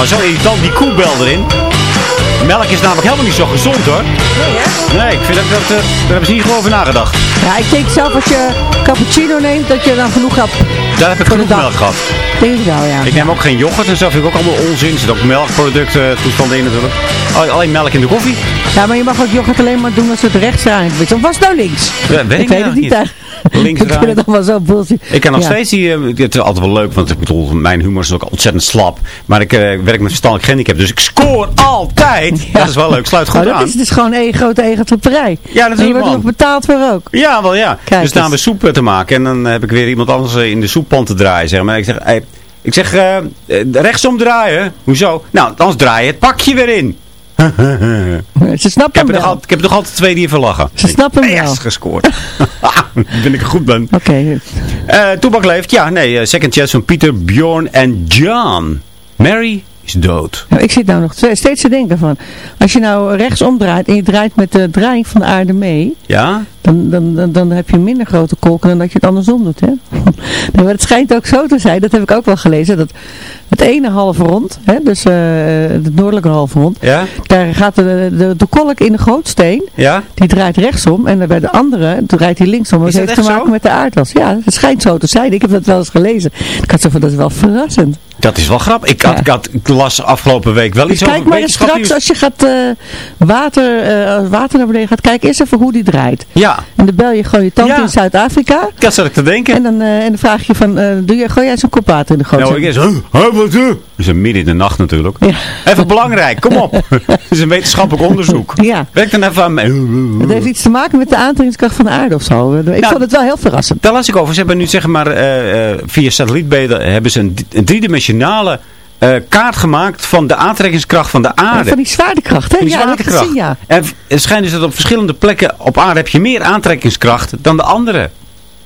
Oh, zo irritant, die koebel erin. Melk is namelijk helemaal niet zo gezond hoor. Nee, ik vind dat, dat, eh, daar hebben ze niet gewoon over nagedacht. Ja, ik denk zelf als je cappuccino neemt, dat je dan genoeg hebt. Daar heb ik genoeg melk gehad. Denk ik wel, ja. Ik neem ook geen yoghurt en zo, vind ik ook allemaal onzin. Er zit ook melkproducten toestanden in natuurlijk. Al- Alleen melk in de koffie. Ja, maar je mag ook yoghurt alleen maar doen als het rechts draait. Of was het nou links? Ja, weet ik weet het eigenlijk niet. niet. Links ik vind het allemaal zo bullshit. Ik kan nog Ja. steeds die, het is altijd wel leuk, want ik bedoel, mijn humor is ook ontzettend slap. Maar ik eh, werk met verstandelijk handicap, dus ik scoor altijd. Dat is wel leuk, sluit goed Oh, dat aan. is dus gewoon een grote egotripperij. Ja, dat En is je wordt er nog betaald voor ook. Ja, wel ja. Kijk dus staan eens. we soep eh, te maken en dan heb ik weer iemand anders eh, in de soeppan te draaien. Zeg maar. Ik zeg, hey, ik zeg rechtsom draaien. Hoezo? Nou, anders draai je het pakje weer in. Ze snappen Ik heb, er wel. ik heb er nog altijd twee die even lachen. Ze snappen hem wel. Gescoord. ben ik er goed ben. Oké. Eh Toebak leeft. Ja, nee. eh, second chance van Pieter, Bjorn en John. Mary is dood. Nou, ik zit nou nog ste- steeds te denken van, als je nou rechts omdraait en je draait met de draaiing van de aarde mee, Ja? dan, dan, dan, dan heb je minder grote kolken dan dat je het andersom doet. Hè? Maar het schijnt ook zo te zijn, dat heb ik ook wel gelezen, dat het ene halve rond, hè, dus eh, het noordelijke halve rond, Ja? daar gaat de, de, de kolk in de gootsteen, Ja? die draait rechtsom en bij de andere draait hij linksom. Dat Is dat heeft te maken zo? met de aardas. Ja, het schijnt zo te zijn. Ik heb dat wel eens gelezen. Ik had zo van, dat is wel verrassend. Dat is wel grappig. Ik, had, Ja. ik, had, ik las afgelopen week wel iets over kijk maar eens straks als je gaat eh, water, als water naar beneden gaat, kijk eerst even hoe die draait. Ja, En dan bel je gewoon je tante Ja. in Zuid-Afrika. dat zat ik te denken. En dan, eh, en dan vraag je van, doe je, gooi jij zo'n kop water in de goot? Nou, ik is, wat? Dat is een midden in de nacht natuurlijk. Ja. Even belangrijk, kom op. Het is een wetenschappelijk onderzoek. Ja. Werk dan even aan. Het heeft iets te maken met de aantrekkingskracht van de aarde of zo. Ik Nou, vond het wel heel verrassend. Daar las ik over. Ze hebben nu zeg maar via satellietbeelden hebben ze een, een driedimensionale eh, kaart gemaakt van de aantrekkingskracht van de Ja, aarde. van die zwaartekracht, hè? Die ja, dat zwaartekracht. gezien, ja. En het schijnt dus dat op verschillende plekken op aarde heb je meer aantrekkingskracht dan de andere.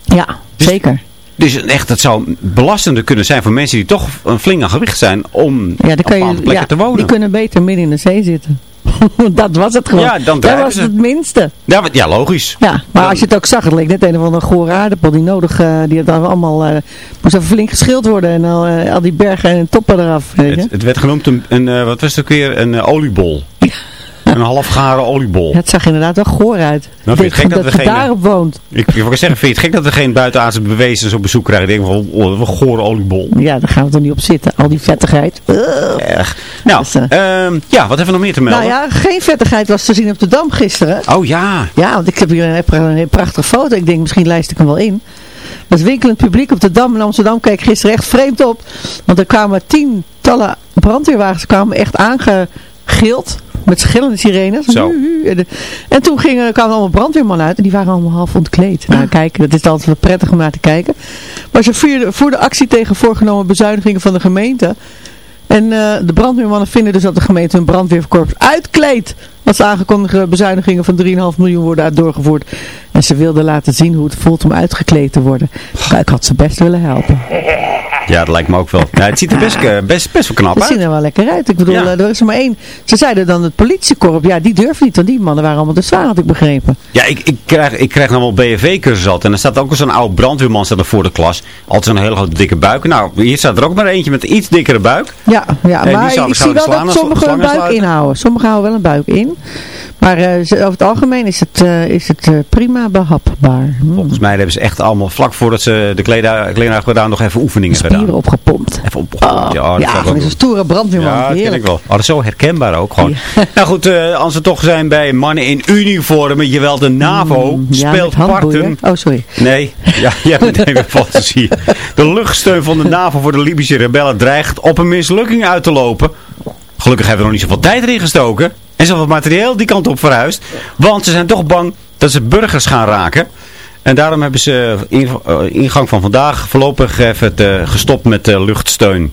Ja, zeker. Dus echt, het zou belastender kunnen zijn voor mensen die toch een flink aan gewicht zijn om Ja, op bepaalde plekken ja, te wonen. die kunnen beter midden in de zee zitten. dat was het gewoon. Ja, dan dat was ze. het minste. Ja, ja, logisch. Ja, maar als je het ook zag, het leek net een of andere gore aardappel die nodig, eh, die had allemaal, eh, moest even flink geschild worden en al, eh, al die bergen en toppen eraf. Weet je? Het, het werd genoemd een, een wat was het ook weer, een oliebol. Een halfgare oliebol. Het zag inderdaad wel goor uit. Nou, vind je het gek dat dat, daarop woont. Ik, ik wil zeggen, vind je het gek dat we geen buitenaardse bewezens op bezoek krijgen? Ik denk van, oh, een gore oliebol. Ja, daar gaan we toch niet op zitten. Al die vettigheid. Erg. Nou, Dus, eh, ehm, ja, wat hebben we nog meer te melden? Nou ja, geen vettigheid was te zien op de Dam gisteren. Oh ja. Ja, want ik heb hier een, pra- een prachtige foto. Ik denk, misschien lijst ik hem wel in. Dat winkelend publiek op de Dam in Amsterdam keek gisteren echt vreemd op. Want er kwamen tientallen brandweerwagens kwamen echt aangegild. Met schillende sirenes. Zo. En, en toen gingen, kwamen allemaal brandweermannen uit. En die waren allemaal half ontkleed. Nou, kijk, dat is altijd wel prettig om naar te kijken. Maar ze voerden voor de actie tegen voorgenomen bezuinigingen van de gemeente. En eh, de brandweermannen vinden dus dat de gemeente hun brandweerkorps uitkleedt. Als aangekondigde bezuinigingen van 3,5 miljoen worden doorgevoerd. En ze wilden laten zien hoe het voelt om uitgekleed te worden. Nou, ik had ze best willen helpen. Ja, dat lijkt me ook wel. Ja, het ziet er best, eh, best, best wel knap uit. ziet er wel lekker uit. Ik bedoel, Ja. eh, er is er maar één. Ze zeiden dan het politiekorps. Ja, die durft niet. Want die mannen waren allemaal te zwaar, had ik begrepen. Ja, ik, ik krijg, ik krijg nou wel BFV-cursus altijd. En er staat ook zo'n oude brandweerman staat er voor de klas. Altijd zo'n hele grote dikke buik. Nou, hier staat er ook maar eentje met een iets dikkere buik. Ja, ja maar ik zie wel dat slaan- sommigen een buik sluiten. inhouden. Sommigen houden wel een buik in. Maar eh, over het algemeen is het, eh, is het eh, prima behapbaar. Hm. Volgens mij hebben ze echt allemaal vlak voordat ze de kleden hebben gedaan nog even oefeningen Spieren gedaan. opgepompt. Even op. Oh, ja, van doen. zo'n stoere brandweerman. Ja, dat ken ik wel. Oh, dat is zo herkenbaar ook gewoon. Nou goed, als we toch zijn bij mannen in uniform, jawel de NAVO Mm, ja, speelt parten. Oh, sorry. Nee, ja, hebt meteen weer fantasie. De luchtsteun van de NAVO voor de Libische rebellen dreigt op een mislukking uit te lopen. Gelukkig hebben we nog niet zoveel tijd erin gestoken. En zoveel materieel die kant op verhuisd. Want ze zijn toch bang dat ze burgers gaan raken. En daarom hebben ze in, eh, ingang van vandaag voorlopig even eh, gestopt met eh, luchtsteun.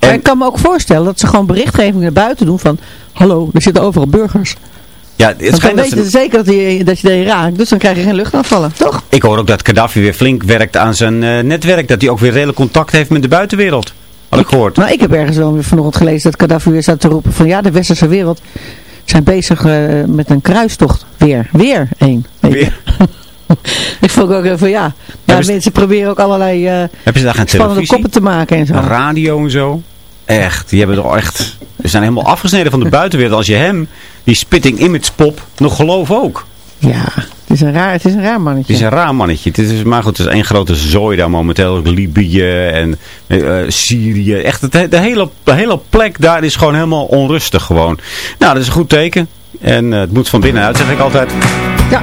Maar En- ik kan me ook voorstellen dat ze gewoon berichtgeving naar buiten doen van... Hallo, er zitten overal burgers. Ja, het Want dan dat weten ze, ze zeker dat je, dat je die raakt. Dus dan krijg je geen luchtaanvallen, toch? ik hoor ook dat Gaddafi weer flink werkt aan zijn eh, netwerk. Dat hij ook weer redelijk contact heeft met de buitenwereld. Had ik gehoord. Maar ik heb ergens wel weer vanochtend gelezen dat Gaddafi weer staat te roepen van... Ja, de westerse wereld zijn bezig eh, met een kruistocht. Weer. Weer één. Weer. ik vond ook even van ja. ja mensen proberen ook allerlei Hebben ze daar geen spannende televisie? koppen te maken en zo. Radio en zo? echt. Die hebben toch echt... Ze zijn helemaal afgesneden van de buitenwereld. Als je hem, die spitting image pop, nog gelooft ook. Ja, het is een raar, het is een raar mannetje. Het is een raar mannetje. Het is, maar goed, het is één grote zooi daar momenteel. Libië en eh, Syrië. Echt, het, de, hele, de hele plek daar is gewoon helemaal onrustig gewoon. Nou, dat is een goed teken. En eh, het moet van binnenuit, zeg ik altijd. Ja.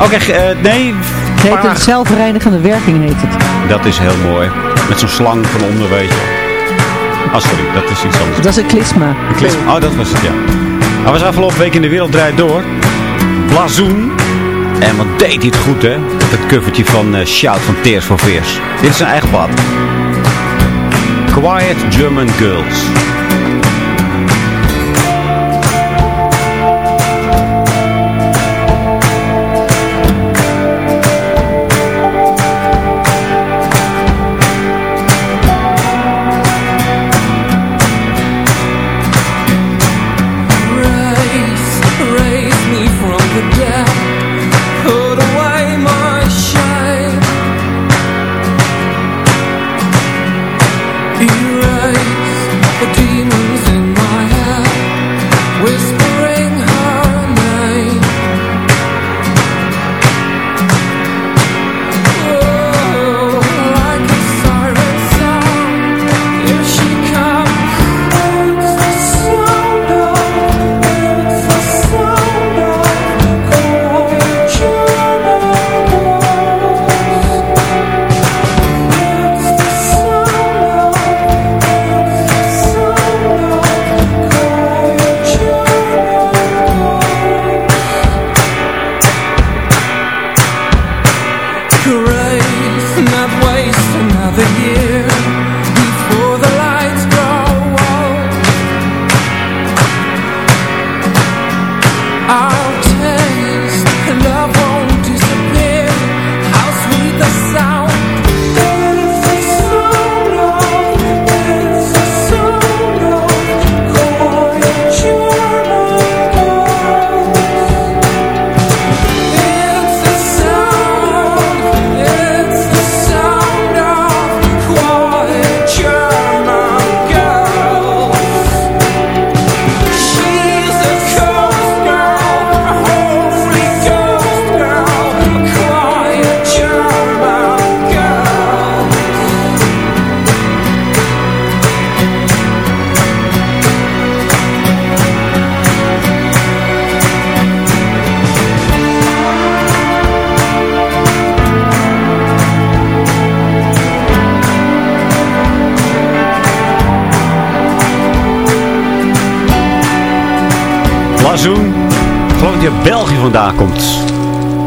Oké, eh, nee. Het heet een zelfreinigende werking heet het. Dat is heel mooi. Met zo'n slang van onder, weet je. Ah, sorry, dat is iets anders. Dat is een klisma. Een klisma. Oh, dat was het, ja. Hij was afgelopen week in de wereld draait door. Blazoen. En wat deed hij het goed, hè? Het covertje van eh, Shout van Tears for Fears. Dit is zijn eigen pad. Quiet German Girls.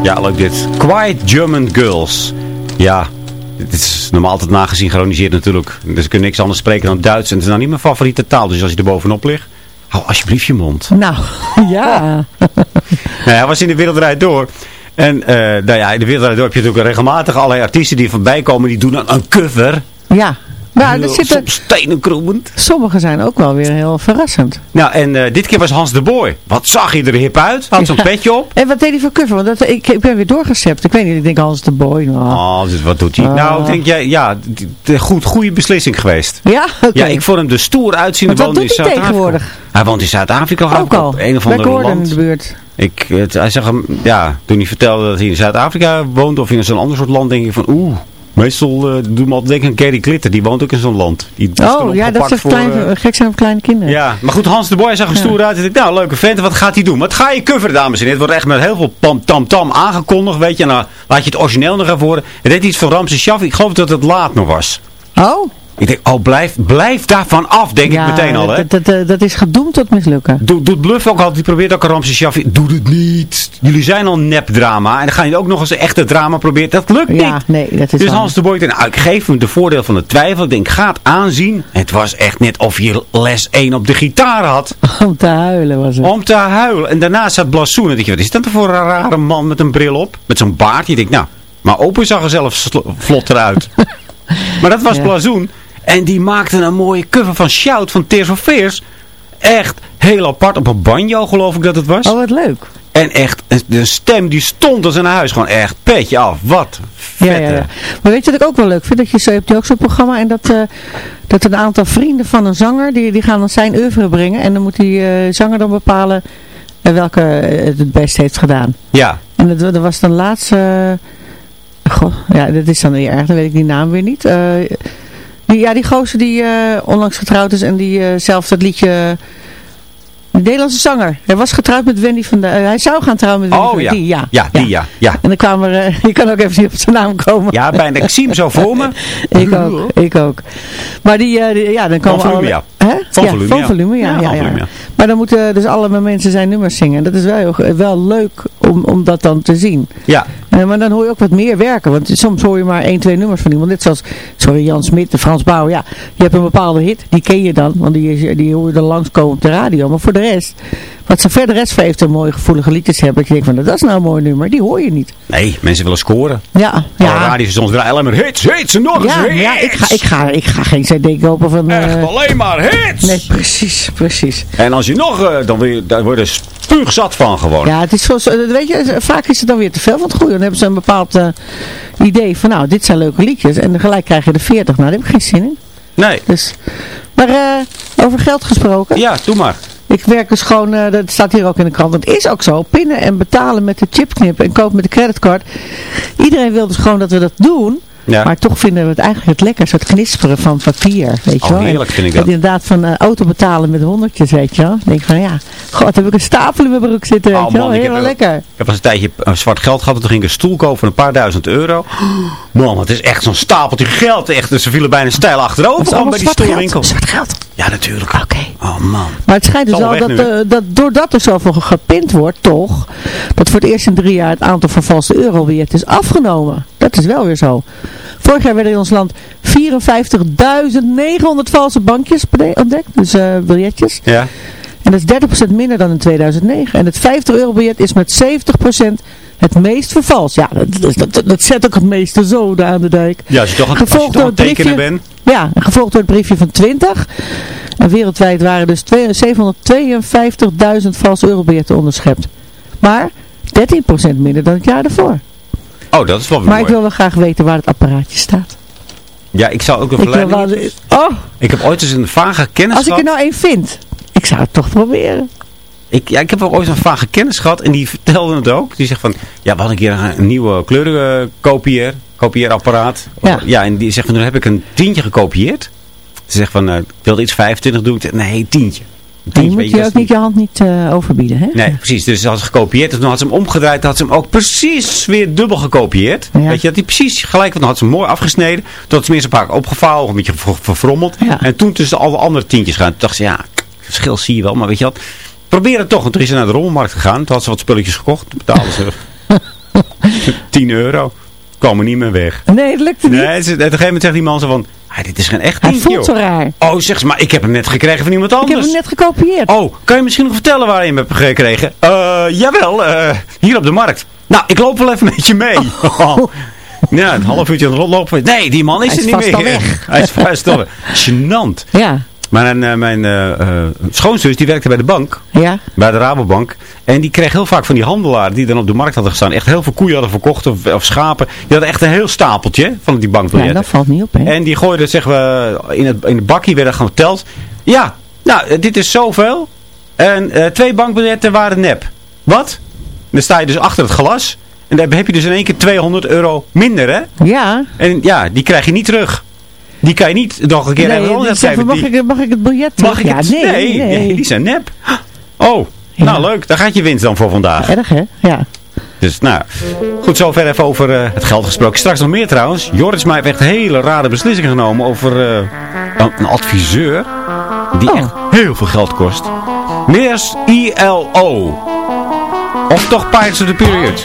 Ja, leuk dit. Quiet German Girls. Ja, dit is normaal altijd nagesynchroniseerd natuurlijk. Dus ik kan niks anders spreken dan Duits. En het is nou niet mijn favoriete taal. Dus als je er bovenop ligt, hou alsjeblieft je mond. Nou, ja. Nou, hij was in de wereldrijd door. En eh, nou ja, in de wereldrijd door heb je natuurlijk regelmatig allerlei artiesten die voorbij komen. Die doen dan een cover. Ja. Nou, er zitten, Soms stenen krommend. sommige zijn ook wel weer heel verrassend. Nou, en eh, dit keer was Hans de Boy. Wat zag hij er hip uit? Had zo'n Ja. petje op. En wat deed hij voor cover? Want dat, ik, ik ben weer doorgecept. Ik weet niet, ik denk Hans de Boy. Nou. Oh, dus wat doet hij? Ah. Nou, denk, ja, ja goed, goede beslissing geweest. Ja, oké. Ja, ik vond hem er stoer uitzien. Want wat doet in hij tegenwoordig? Hij woont in Zuid-Afrika. Ook al. Op een of andere Gordon in land. de buurt. Ik, het, hij zag hem, ja, toen hij vertelde dat hij in Zuid-Afrika woont of in zo'n ander soort land, denk ik van, oeh, meestal uh, doe me altijd denken aan Gary Glitter. Die woont ook in zo'n land. Die is Oh, ja, dat is voor, klein, eh, gek zijn op kleine kinderen. ja, maar goed, Hans de Boy zag er stoer uit. En ik dacht, nou, leuke vent, wat gaat hij doen? Wat ga je coveren, dames en heren? Het wordt echt met heel veel pam, tam, tam aangekondigd, weet je. En dan laat je het origineel nog even horen. Het deed iets van Ramses Shaffi. Ik geloof dat het laat nog was. Oh? Ik denk, oh, blijf, blijf daarvan af, denk ja, ik meteen al, hè. Dat, dat, dat is gedoemd tot mislukken. Doe, doet Bluff ook altijd, die probeert ook een Ramses Shaffi. Doe het niet. Jullie zijn al nepdrama. En dan ga je ook nog eens een echte drama proberen. Dat lukt Ja, niet. nee, dat is Dus. Hans de Boy, nou, ik geef hem de voordeel van de twijfel. Ik denk, ga het aanzien. Het was echt net of je les 1 op de gitaar had. Om te huilen was het. Om te huilen. En daarna zat Blassoen. En je, wat is dat voor een rare man met een bril op? Met zo'n baard. Je denkt, nou, maar open zag er zelf vlot eruit. maar dat was Ja. Blazoen. En die maakte een mooie cover van Shout van Tears of Fears. Echt heel apart. Op een banjo geloof ik dat het was. Oh, wat leuk. En echt, de stem die stond als een huis. Gewoon echt petje af. Wat vet. Ja, ja, ja. Maar weet je wat ik ook wel leuk vind? Dat je zo, je hebt ook zo'n programma en dat, eh, dat een aantal vrienden van een zanger, die, die gaan dan zijn oeuvre brengen. En dan moet die eh, zanger dan bepalen eh, welke het het best heeft gedaan. Ja. En dat, dat was dan laatst... eh, goh, ja, dat is dan weer erg, dan weet ik die naam weer niet. Die, ja, die gozer die eh, onlangs getrouwd is en die eh, zelf dat liedje... Een Nederlandse zanger. Hij was getrouwd met Wendy van de... eh, hij zou gaan trouwen met Wendy Oh van ja. die, ja. Ja, die ja. Ja, En dan kwam er... eh, je kan ook even op zijn naam komen. ja bijna. Ik zie hem zo voor me. ik ook, ik ook. Maar die, eh, die- ja, dan komen volume, alle- ja. Hè? Van volume, van volume, ja. Ja, van volume. Maar dan moeten dus allemaal mensen zijn nummers zingen. Dat is wel, heel- wel leuk om, om dat dan te zien. Ja. Maar dan hoor je ook wat meer werken. Want soms hoor je maar één, twee nummers van iemand. Net zoals, sorry, Jan Smit, de Frans Bauer. Ja, je hebt een bepaalde hit. Die ken je dan. Want die, die hoor je dan langskomen op de radio. Maar voor de rest, wat ze verder de rest heeft een mooie gevoelige liedjes hebben. Dat je denkt van, dat is nou een mooi nummer. Die hoor je niet. Nee, mensen willen scoren. Ja, Alle ja. radiostations draaien alleen maar hits, hits en nog eens Ja, hits. ja ik, ga, ik, ga, ik ga geen cd kopen van... eh, Echt alleen maar hits. Nee, precies, precies. En als je nog, eh, dan, weer, daar word je spuugzat van gewoon. Ja, het is zo, zo- weet je, vaak is het dan weer te veel van het goede. Dan hebben ze een bepaald eh, idee van, nou, dit zijn leuke liedjes. En gelijk krijg je de 40. Nou, daar heb ik geen zin in. Nee. Dus, maar eh, over geld gesproken. Ja, doe maar. Ik werk dus gewoon, eh, dat staat hier ook in de krant. Het is ook zo, pinnen en betalen met de chipknip en kopen met de creditcard. Iedereen wil dus gewoon dat we dat doen. Ja. Maar toch vinden we het eigenlijk het lekkerst, het knisperen van papier, weet je Oh, wel. heerlijk vind ik dat. inderdaad van eh, auto betalen met honderdjes, weet je wel. Dan denk ik van, ja, god, heb ik een stapel in mijn broek zitten, weet Oh, je wel. ook- lekker. Ik heb eens een tijdje zwart geld gehad. en Toen ging ik een stoel kopen voor een paar duizend euro. Man, het is echt zo'n stapeltje geld. Echt, dus ze vielen bijna stijl achterover. Gewoon bij die zwart geld. stoelwinkel. Zwart geld. Ja, natuurlijk. Oké. Oh man. Maar het schijnt dus weg dat, nu, eh, dat doordat er zoveel gepind wordt, toch, dat voor het eerst in drie jaar het aantal vervalste eurobiljetten is afgenomen. Dat is wel weer zo. Vorig jaar werden in ons land 54.900 valse bankjes ontdekt, dus eh, biljetjes. Ja. En dat is 30% minder dan in 2009. En het 50 euro biljet is met 70% het meest vervals. Ja, dat, dat, zet ook het meeste zoden aan de dijk. Ja, als je toch aan, als je toch door het briefje- bent. Ja, gevolgd door het briefje van 20. En wereldwijd waren dus twee- 752.000 valse eurobiljetten onderschept. Maar 13% minder dan het jaar daarvoor. Oh, dat is wel weer Maar ik wil wel graag weten waar het apparaatje staat. Ja, ik zou ook een Ik, verleiding... wel, oh, Ik heb ooit eens een vage kennis als ik er nou één vind. Ik zou het toch proberen. Ik, ja, ik heb wel ooit een vage kennis gehad en die vertelde het ook. Die zegt van, ja, we hadden een keer een, een nieuwe kleurenkopieer, kopieerapparaat. Ja. ja, en die zegt van, toen heb ik een tientje gekopieerd. Ze zegt van, eh, ik wilde iets 25 doen. Ik Nee, tientje. En je moet je ook niet je hand niet eh, overbieden, hè? Nee, precies. Dus ze had ze gekopieerd. En toen had ze hem omgedraaid. Toen had ze hem ook precies weer dubbel gekopieerd. Ja. Weet je, dat hij precies gelijk. Want dan had ze hem mooi afgesneden. Toen had ze hem eerst een paar keer opgevouwen. Een beetje ver- verfrommeld. Ja. En toen tussen alle andere tientjes gaan. Toen dacht ze, ja, verschil zie je wel. Maar weet je wat. Probeer het toch. Want toen is ze naar de rommelmarkt gegaan. Toen had ze wat spulletjes gekocht. Toen betaalde ze 10 euro. Kwam er niet meer weg. Nee, het lukte niet. Nee, op een gegeven moment zegt die man zo van... "Ah, dit is geen echt Hij tientje, voelt zo joh." raar. Oh, zeg ze, maar ik heb hem net gekregen van iemand Ik anders. heb hem net gekopieerd. Oh, kan je misschien nog vertellen waar je hem hebt gekregen? Eh, jawel, eh, hier op de markt. Nou, ik loop wel even met je mee. Ja, een half uurtje aan het rondlopen. Nee, die man is Hij er is niet vast meer. al weg. Hij is vast al weg. Gênant. Ja, Maar een, eh, mijn eh, eh, schoonzus, die werkte bij de bank. ja. Bij de Rabobank. En die kreeg heel vaak van die handelaren die dan op de markt hadden gestaan. Echt heel veel koeien hadden verkocht of, of schapen. Die hadden echt een heel stapeltje van die Ja, bankbiljetten. dat valt niet op, hè? En die gooiden, zeggen we, in het, in het bakje werden gewoon geteld. Ja, nou, dit is zoveel. En twee bankbiljetten waren nep. Wat? Dan sta je dus achter het glas. En dan heb je dus in één keer 200 euro minder, hè? Ja. En ja, die krijg je niet terug. Die kan je niet nog een keer Nee, zeggen, mag, Die- ik, mag ik het biljet Mag ik ja, het? nee, nee, nee. nee, die zijn nep. Oh, Ja. nou leuk. Daar gaat je winst dan voor vandaag. Erg, hè? Ja. Dus nou, goed zover even over eh, het geld gesproken. Straks nog meer trouwens. Joris mij heeft echt hele rare beslissingen genomen over eh, een, een adviseur die Oh. echt heel veel geld kost. Meers ILO. Of toch Pirates of the Period.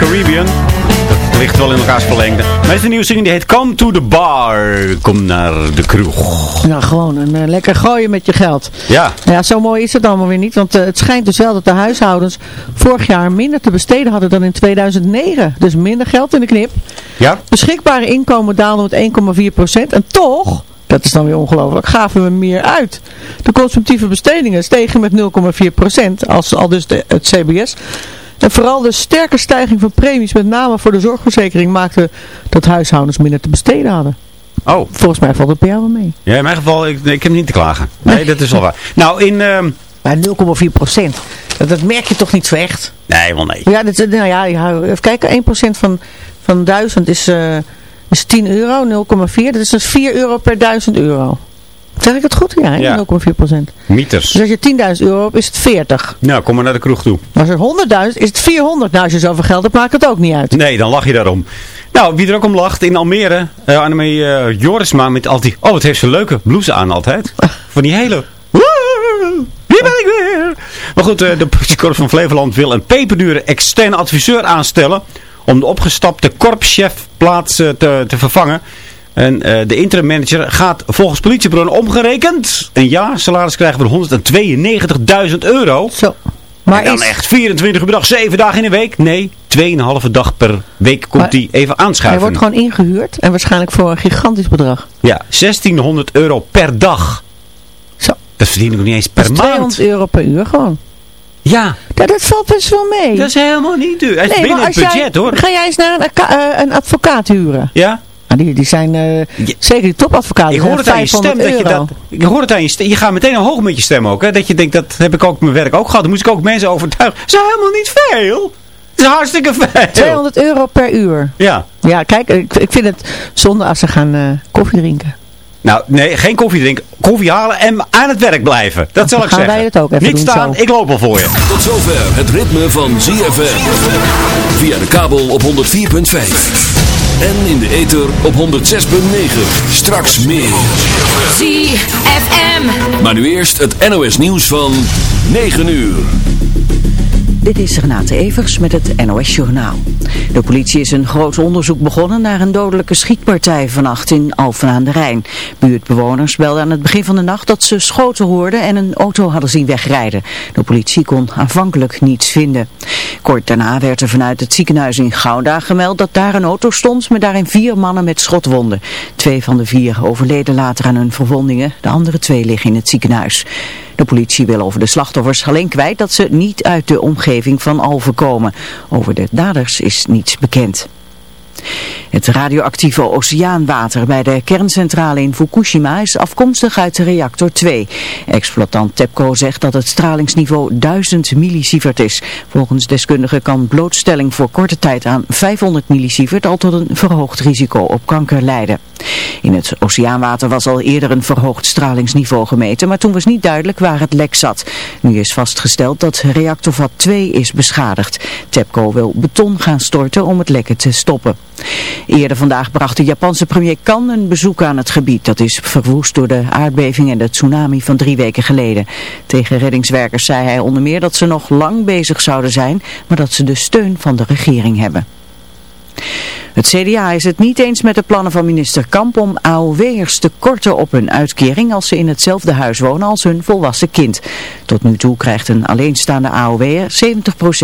Caribbean. Dat ligt wel in elkaars verlengde. Maar is een nieuwe single die heet Come to the Bar. Kom naar de kroeg. Nou, gewoon een eh, lekker gooien met je geld. Ja. Ja, zo mooi is het allemaal weer niet. Want eh, het schijnt dus wel dat de huishoudens vorig jaar minder te besteden hadden dan in 2009. Dus minder geld in de knip. Ja? Beschikbare inkomen daalde met 1,4%. En toch, dat is dan weer ongelooflijk, gaven we meer uit. De consumptieve bestedingen stegen met 0,4%. Als al dus de, het CBS. En vooral de sterke stijging van premies, met name voor de zorgverzekering, maakte dat huishoudens minder te besteden hadden. Oh. Volgens mij valt het bij jou wel mee. Ja, in mijn geval, ik, ik heb niet te klagen. Nee, dat is wel waar. Nou, in... ehm, Maar 0,4 procent, dat, dat merk je toch niet zo echt? Nee, wel nee. Ja, dit, is- nou ja, ja, even kijken, 1 procent van, van 1000 is, eh, is 10 euro, 0,4. Dat is dus 4 euro per 1000 euro. Zeg ik het goed? Ja, hè? Ja. 0,4 procent. Mieters. Dus als je 10.000 euro hebt, is het 40. Nou, kom maar naar de kroeg toe. Maar als er 100.000 is het 400. Nou, als je zoveel geld hebt, maakt het ook niet uit. Nee, dan lach je daarom. Nou, wie er ook om lacht, in Almere, uh, Annemie eh, Jorisma met al die... Oh, wat heeft ze een leuke blouse aan altijd. Van die hele... Hier ben ik weer! Maar goed, eh, de politiekorps van Flevoland wil een peperdure externe adviseur aanstellen... om de opgestapte korpschef plaats eh, te, te vervangen. En eh, de interim manager gaat volgens politiebronnen omgerekend... een jaar salaris krijgen van 192.000 euro. Zo. Maar en dan is- echt 24 uur per dag, 7 dagen in de week? Nee, 2,5 dag per week komt hij even Hij aanschuiven. wordt gewoon ingehuurd en waarschijnlijk voor een gigantisch bedrag. Ja, 1600 euro per dag. Zo. Dat verdien ik nog niet eens Dat per maand. 200 euro per uur gewoon. Ja, Ja, dat valt best wel mee. dat is helemaal niet duur. Het is binnen het budget jij, hoor. Ga jij eens naar een, eh, een advocaat huren? Ja? Nou, die, die zijn, eh, zeker die topadvocaten, Ik hoor het zijn aan je stem 500 dat je dat... Ik hoor het aan je stem. Je gaat meteen omhoog met je stem ook. Hè? Dat je denkt, dat heb ik ook op mijn werk ook gehad. Dan moest ik ook mensen overtuigen. Dat is helemaal niet veel. Het is hartstikke veel. 200 euro per uur. Ja. Ja, kijk, ik, ik vind het zonde als ze gaan eh, koffie drinken. Nou, nee, geen koffie drinken. Koffie halen en aan het werk blijven. Dat zal ik gaan zeggen. wij het ook even Niet doen staan, zo. ik loop al voor je. Tot zover het ritme van ZFM. Via de kabel op 104.5. En in de ether op 106.9. Straks meer. ZFM. Maar nu eerst het NOS nieuws van 9 uur. Dit is Renate Evers met het NOS Journaal. De politie is een groot onderzoek begonnen naar een dodelijke schietpartij vannacht in Alphen aan de Rijn. Buurtbewoners belden aan het begin van de nacht dat ze schoten hoorden en een auto hadden zien wegrijden. De politie kon aanvankelijk niets vinden. Kort daarna werd er vanuit het ziekenhuis in Gouda gemeld dat daar een auto stond met daarin vier mannen met schotwonden. Twee van de vier overleden later aan hun verwondingen, de andere twee liggen in het ziekenhuis. De politie wil over de slachtoffers alleen kwijt dat ze niet uit de omgeving van Alphen komen. Over de daders is niets bekend. Het radioactieve oceaanwater bij de kerncentrale in Fukushima is afkomstig uit reactor 2. Exploitant TEPCO zegt dat het stralingsniveau 1000 millisievert is. Volgens deskundigen kan blootstelling voor korte tijd aan 500 millisievert al tot een verhoogd risico op kanker leiden. In het oceaanwater was al eerder een verhoogd stralingsniveau gemeten, maar toen was niet duidelijk waar het lek zat. Nu is vastgesteld dat reactorvat 2 is beschadigd. TEPCO wil beton gaan storten om het lekken te stoppen. Eerder vandaag bracht de Japanse premier Kan een bezoek aan het gebied. Dat is verwoest door de aardbeving en de tsunami van drie weken geleden. Tegen reddingswerkers zei hij onder meer dat ze nog lang bezig zouden zijn, maar dat ze de steun van de regering hebben. Het CDA is het niet eens met de plannen van minister Kamp om AOW'ers te korten op hun uitkering als ze in hetzelfde huis wonen als hun volwassen kind. Tot nu toe krijgt een alleenstaande AOW'er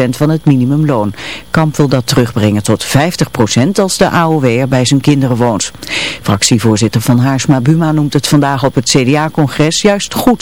70% van het minimumloon. Kamp wil dat terugbrengen tot 50% als de AOW'er bij zijn kinderen woont. Fractievoorzitter van Haarsma Buma noemt het vandaag op het CDA-congres juist goed